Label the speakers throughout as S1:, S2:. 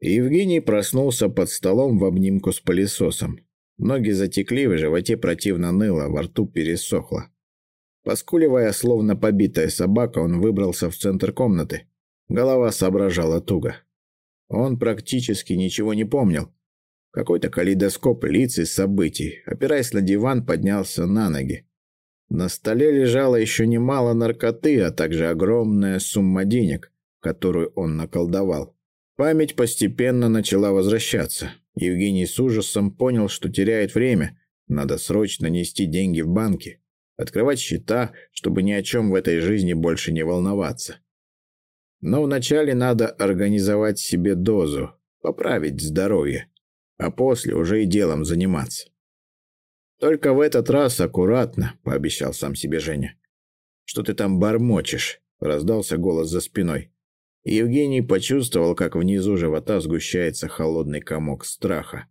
S1: Евгений проснулся под столом в обнимку с пылесосом. Ноги затекли, в животе противно ныло, во рту пересохло. Поскуливая, словно побитая собака, он выбрался в центр комнаты. Голова соображала туго. Он практически ничего не помнил. Какой-то калейдоскоп лиц и событий. Опираясь на диван, поднялся на ноги. На столе лежало еще немало наркоты, а также огромная сумма денег, которую он наколдовал. Память постепенно начала возвращаться. Евгений с ужасом понял, что теряет время. Надо срочно нести деньги в банки, открывать счета, чтобы ни о чем в этой жизни больше не волноваться. Но вначале надо организовать себе дозу, поправить здоровье, а после уже и делом заниматься. «Только в этот раз аккуратно», — пообещал сам себе Женя. «Что ты там бормочешь?» — раздался голос за спиной. Евгений почувствовал, как внизу живота сгущается холодный комок страха.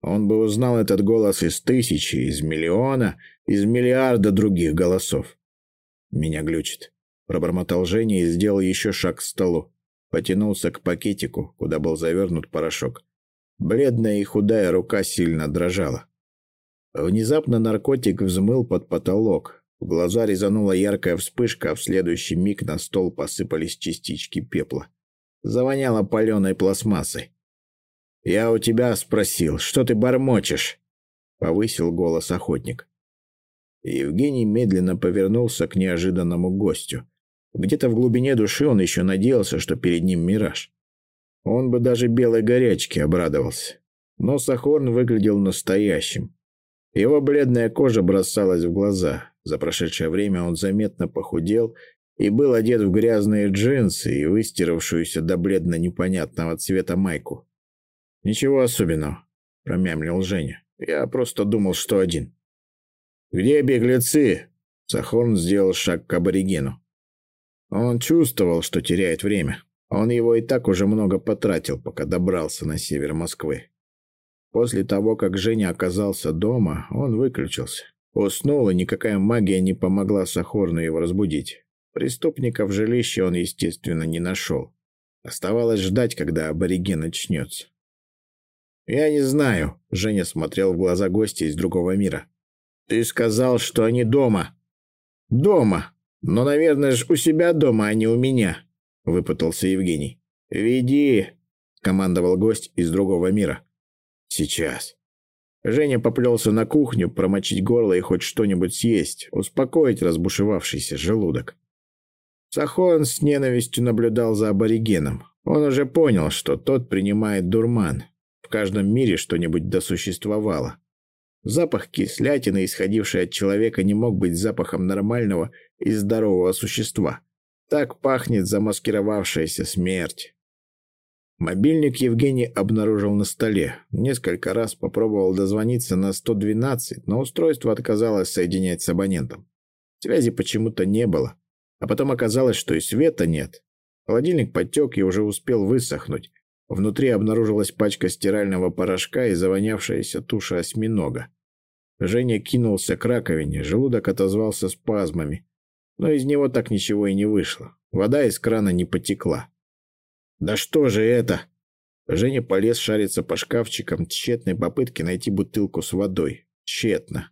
S1: Он бы узнал этот голос из тысячи, из миллиона, из миллиарда других голосов. «Меня глючит», — пробормотал Женя и сделал еще шаг к столу. Потянулся к пакетику, куда был завернут порошок. Бледная и худая рука сильно дрожала. Внезапно наркотик взмыл под потолок. В глаза резанула яркая вспышка, а в следующий миг на стол посыпались частички пепла. Завоняло паленой пластмассой. «Я у тебя спросил, что ты бормочешь?» — повысил голос охотник. Евгений медленно повернулся к неожиданному гостю. Где-то в глубине души он еще надеялся, что перед ним мираж. Он бы даже белой горячке обрадовался. Но Сахорн выглядел настоящим. Его бледная кожа бросалась в глаза. За прошедшее время он заметно похудел и был одет в грязные джинсы и выстиравшуюся до бледно-непонятного цвета майку. «Ничего особенного», — промямлил Женя. «Я просто думал, что один». «Где беглецы?» Сахорн сделал шаг к аборигену. Он чувствовал, что теряет время. Он его и так уже много потратил, пока добрался на север Москвы. После того, как Женя оказался дома, он выключился. Уснул, и никакая магия не помогла Сахорну его разбудить. Преступника в жилище он, естественно, не нашел. Оставалось ждать, когда абориген очнется. «Я не знаю», — Женя смотрел в глаза гостя из другого мира. «Ты сказал, что они дома». «Дома. Но, наверное, же у себя дома, а не у меня», — выпутался Евгений. «Веди», — командовал гость из другого мира. Сейчас. Женя поплелся на кухню промочить горло и хоть что-нибудь съесть, успокоить разбушевавшийся желудок. Сахон с ненавистью наблюдал за аборигеном. Он уже понял, что тот принимает дурман. В каждом мире что-нибудь досуществовало. Запах кислятины, исходивший от человека, не мог быть запахом нормального и здорового существа. Так пахнет замаскировавшаяся смерть. Мобильник Евгений обнаружил на столе. Несколько раз попробовал дозвониться на 112, но устройство отказалось соединять с абонентом. Связи почему-то не было. А потом оказалось, что и света нет. Холодильник потек и уже успел высохнуть. Внутри обнаружилась пачка стирального порошка и завонявшаяся туша осьминога. Женя кинулся к раковине, желудок отозвался спазмами. Но из него так ничего и не вышло. Вода из крана не потекла. «Да что же это?» Женя полез шариться по шкафчикам, тщетной попытки найти бутылку с водой. Тщетно.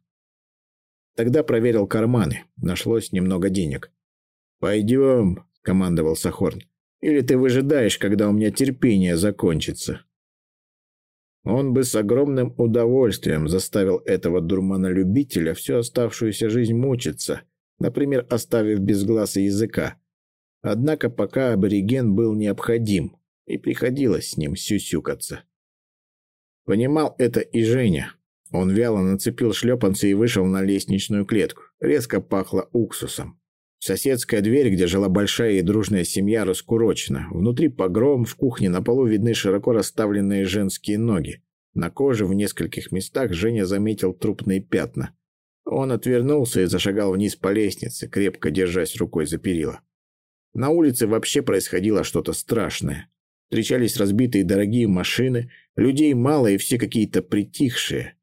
S1: Тогда проверил карманы. Нашлось немного денег. «Пойдем», — командовал Сахорн. «Или ты выжидаешь, когда у меня терпение закончится?» Он бы с огромным удовольствием заставил этого дурманолюбителя всю оставшуюся жизнь мучиться, например, оставив без глаз и языка. Однако пока абориген был необходим, и приходилось с ним сюсюкаться. Понимал это и Женя. Он вяло нацепил шлепанцы и вышел на лестничную клетку. Резко пахло уксусом. Соседская дверь, где жила большая и дружная семья, раскурочена. Внутри погром, в кухне на полу видны широко расставленные женские ноги. На коже в нескольких местах Женя заметил трупные пятна. Он отвернулся и зашагал вниз по лестнице, крепко держась рукой за перила. На улице вообще происходило что-то страшное. Встречались разбитые дорогие машины, людей мало и все какие-то притихшие.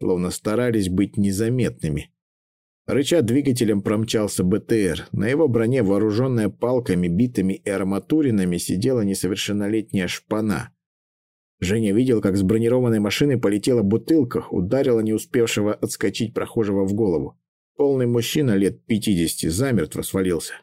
S1: Словно старались быть незаметными. Рыча двигателем промчался БТР. На его броне, вооруженная палками, битами и арматуринами, сидела несовершеннолетняя шпана. Женя видел, как с бронированной машины полетела бутылка, ударила не успевшего отскочить прохожего в голову. Полный мужчина лет 50 замертво свалился.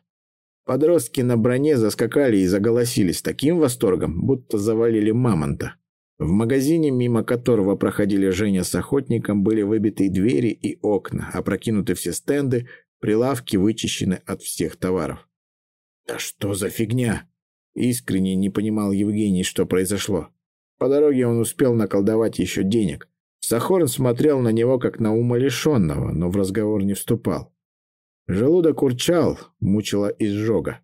S1: Подростки на броне заскакали и заголосили с таким восторгом, будто завалили мамонта. В магазине, мимо которого проходили Женя с охотником, были выбиты двери и окна, опрокинуты все стенды, прилавки вычищены от всех товаров. «Да что за фигня?» Искренне не понимал Евгений, что произошло. По дороге он успел наколдовать еще денег. Сахорн смотрел на него, как на умалишенного, но в разговор не вступал. Желудок урчал, мучила изжога.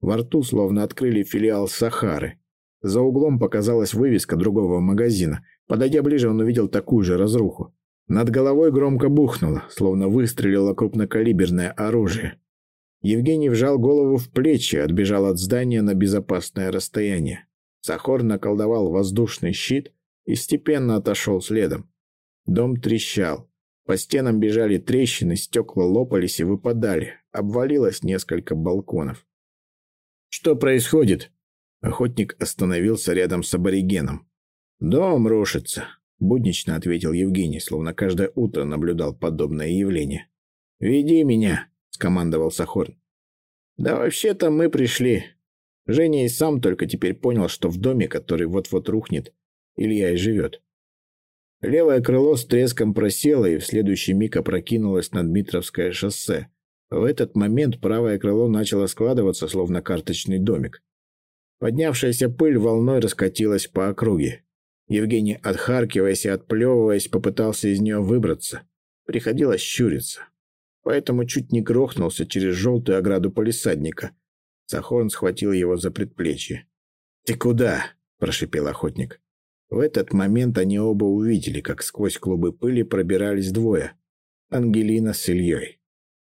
S1: Во рту словно открыли филиал Сахары. За углом показалась вывеска другого магазина. Подойдя ближе, он увидел такую же разруху. Над головой громко бухнуло, словно выстрелило крупнокалиберное оружие. Евгений вжал голову в плечи, отбежал от здания на безопасное расстояние. Сахор наколдовал воздушный щит и степенно отошел следом. Дом трещал. По стенам бежали трещины, стекла лопались и выпадали. Обвалилось несколько балконов. «Что происходит?» Охотник остановился рядом с аборигеном. «Дом рушится», — буднично ответил Евгений, словно каждое утро наблюдал подобное явление. «Веди меня», — скомандовал Сахорн. «Да вообще-то мы пришли». Женя и сам только теперь понял, что в доме, который вот-вот рухнет, Илья и живет. Левое крыло с треском просело и в следующий миг опрокинулось на Дмитровское шоссе. В этот момент правое крыло начало складываться, словно карточный домик. Поднявшаяся пыль волной раскатилась по округе. Евгений, отхаркиваясь и отплевываясь, попытался из нее выбраться. Приходилось щуриться. Поэтому чуть не грохнулся через желтую ограду полисадника. Сахон схватил его за предплечье. «Ты куда?» – прошипел охотник. В этот момент они оба увидели, как сквозь клубы пыли пробирались двое. Ангелина с Ильей.